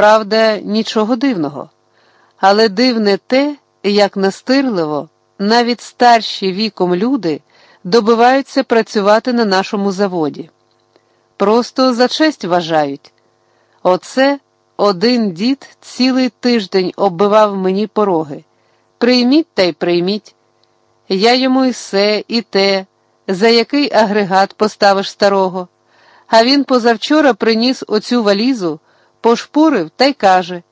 Правда, нічого дивного. Але дивне те, як настирливо, навіть старші віком люди добиваються працювати на нашому заводі. Просто за честь вважають. Оце один дід цілий тиждень оббивав мені пороги. Прийміть та й прийміть. Я йому і все, і те, за який агрегат поставиш старого. А він позавчора приніс оцю валізу, пошпурив та й каже: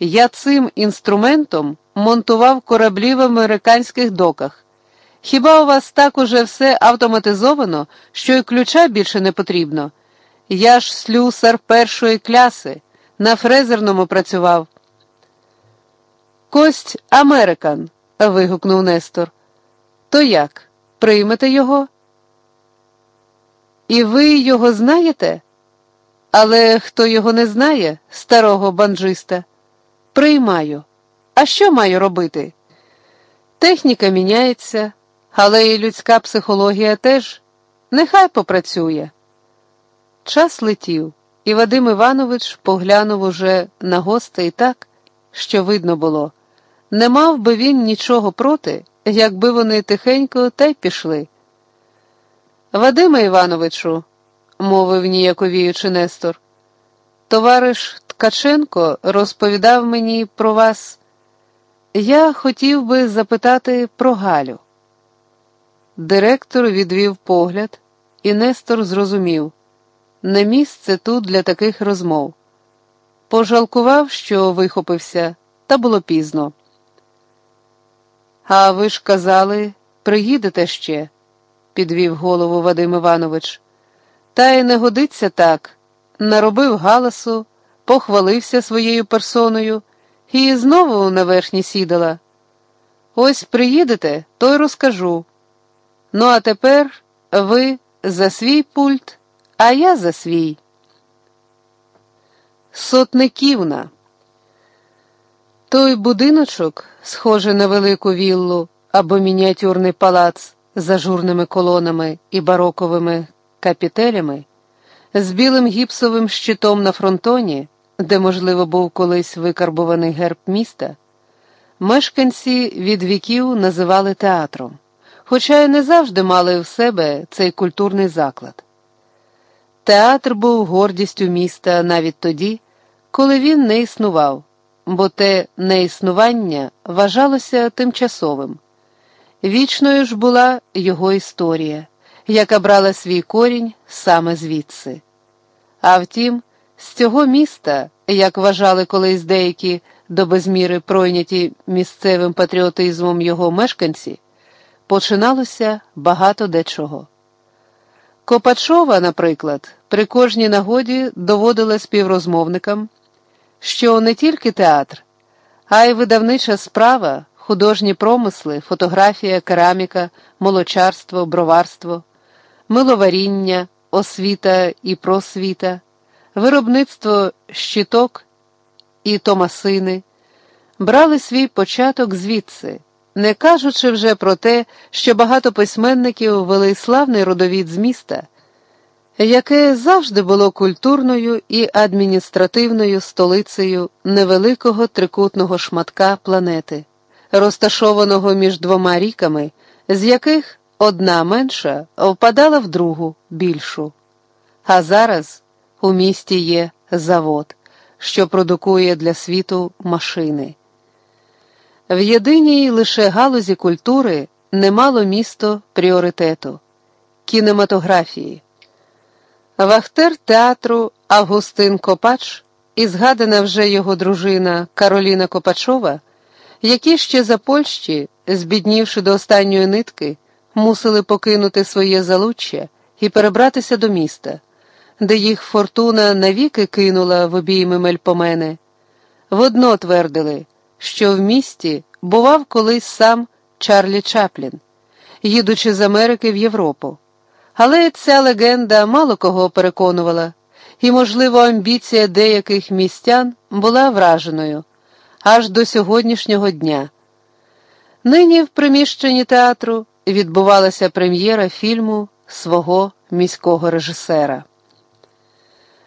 Я цим інструментом монтував кораблі в американських доках. Хіба у вас так уже все автоматизовано, що й ключа більше не потрібно? Я ж слюсар першої кляси, на фрезерному працював. Кость Американ. вигукнув Нестор. То як? Приймете його? І ви його знаєте? Але хто його не знає, старого банджиста, приймаю. А що маю робити? Техніка міняється, але і людська психологія теж нехай попрацює. Час летів, і Вадим Іванович поглянув уже на гостей так, що видно було. Не мав би він нічого проти, якби вони тихенько та й пішли. Вадиме Івановичу, мовив ніяковіючи Нестор, товариш Ткаченко розповідав мені про вас. Я хотів би запитати про Галю. Директор відвів погляд, і Нестор зрозумів не місце тут для таких розмов. Пожалкував, що вихопився, та було пізно. А ви ж казали, приїдете ще, підвів голову Вадим Іванович. Та й не годиться так. Наробив галасу, похвалився своєю персоною і знову на верхні сідала. Ось приїдете, то й розкажу. Ну, а тепер ви за свій пульт, а я за свій. Сотниківна. Той будиночок, схожий на велику віллу або мініатюрний палац з ажурними колонами і бароковими капітелями, з білим гіпсовим щитом на фронтоні, де, можливо, був колись викарбуваний герб міста, мешканці від віків називали театром, хоча й не завжди мали в себе цей культурний заклад. Театр був гордістю міста навіть тоді, коли він не існував бо те неіснування вважалося тимчасовим. Вічною ж була його історія, яка брала свій корінь саме звідси. А втім, з цього міста, як вважали колись деякі до безміри пройняті місцевим патріотизмом його мешканці, починалося багато дечого. Копачова, наприклад, при кожній нагоді доводила співрозмовникам що не тільки театр, а й видавнича справа, художні промисли, фотографія, кераміка, молочарство, броварство, миловаріння, освіта і просвіта, виробництво щиток і томасини, брали свій початок звідси. Не кажучи вже про те, що багато письменників вели славний родовід з міста яке завжди було культурною і адміністративною столицею невеликого трикутного шматка планети, розташованого між двома ріками, з яких одна менша впадала в другу більшу. А зараз у місті є завод, що продукує для світу машини. В єдиній лише галузі культури немало місто пріоритету кінематографії. Вахтер театру Августин Копач і згадана вже його дружина Кароліна Копачова, які ще за Польщі, збіднівши до останньої нитки, мусили покинути своє залуччя і перебратися до міста, де їх фортуна навіки кинула в обійми мельпомени. Водно твердили, що в місті бував колись сам Чарлі Чаплін, їдучи з Америки в Європу. Але ця легенда мало кого переконувала, і, можливо, амбіція деяких містян була враженою аж до сьогоднішнього дня. Нині в приміщенні театру відбувалася прем'єра фільму свого міського режисера.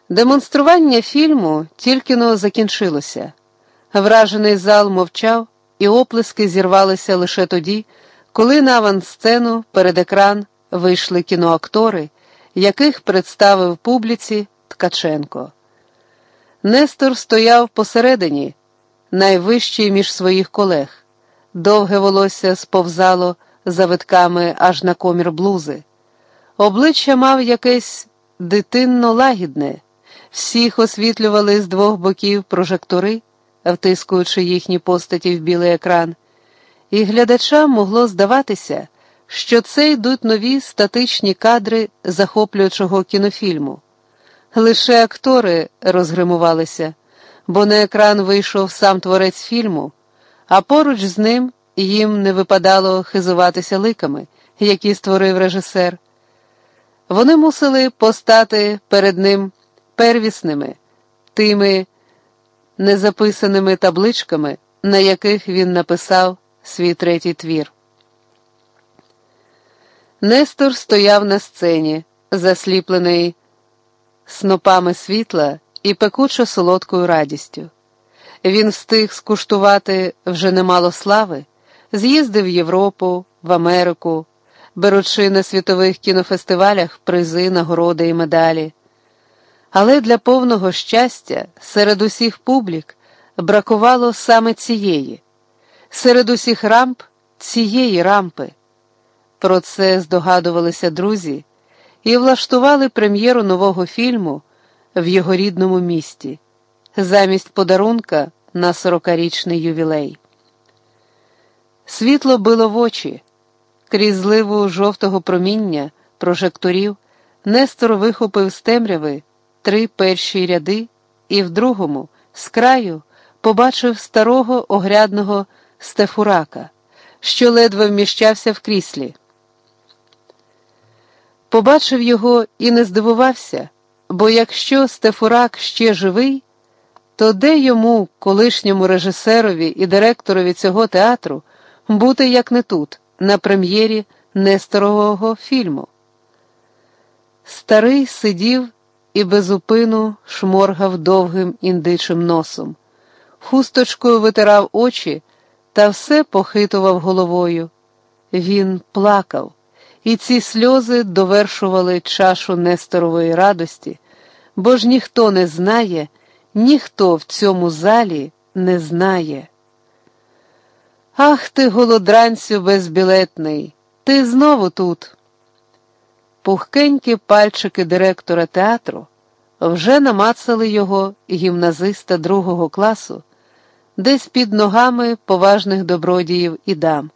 Демонстрування фільму тільки но закінчилося. Вражений зал мовчав, і оплески зірвалися лише тоді, коли на авансцену перед екран вийшли кіноактори, яких представив публіці Ткаченко. Нестор стояв посередині, найвищий між своїх колег. Довге волосся сповзало завитками аж на комір блузи. Обличчя мав якесь дитинно лагідне, всіх освітлювали з двох боків прожектори, втискуючи їхні постаті в білий екран, і глядачам могло здаватися, що це йдуть нові статичні кадри захоплюючого кінофільму. Лише актори розгримувалися, бо на екран вийшов сам творець фільму, а поруч з ним їм не випадало хизуватися ликами, які створив режисер. Вони мусили постати перед ним первісними, тими незаписаними табличками, на яких він написав свій третій твір. Нестор стояв на сцені, засліплений снопами світла і пекучо солодкою радістю. Він встиг скуштувати вже немало слави, з'їздив в Європу, в Америку, беручи на світових кінофестивалях призи, нагороди і медалі. Але для повного щастя серед усіх публік бракувало саме цієї, серед усіх рамп цієї рампи. Про це здогадувалися друзі і влаштували прем'єру нового фільму в його рідному місті замість подарунка на сорокарічний ювілей. Світло било в очі, крізь зливу жовтого проміння прожекторів Нестор вихопив з темряви три перші ряди і в другому, з краю, побачив старого огрядного стефурака, що ледве вміщався в кріслі. Побачив його і не здивувався, бо якщо Стефурак ще живий, то де йому, колишньому режисерові і директорові цього театру, бути як не тут, на прем'єрі Несторового фільму? Старий сидів і безупину шморгав довгим індичим носом, хусточкою витирав очі та все похитував головою. Він плакав і ці сльози довершували чашу Несторової радості, бо ж ніхто не знає, ніхто в цьому залі не знає. Ах ти, голодранцю безбілетний, ти знову тут. Пухкенькі пальчики директора театру вже намацали його гімназиста другого класу, десь під ногами поважних добродіїв і дам.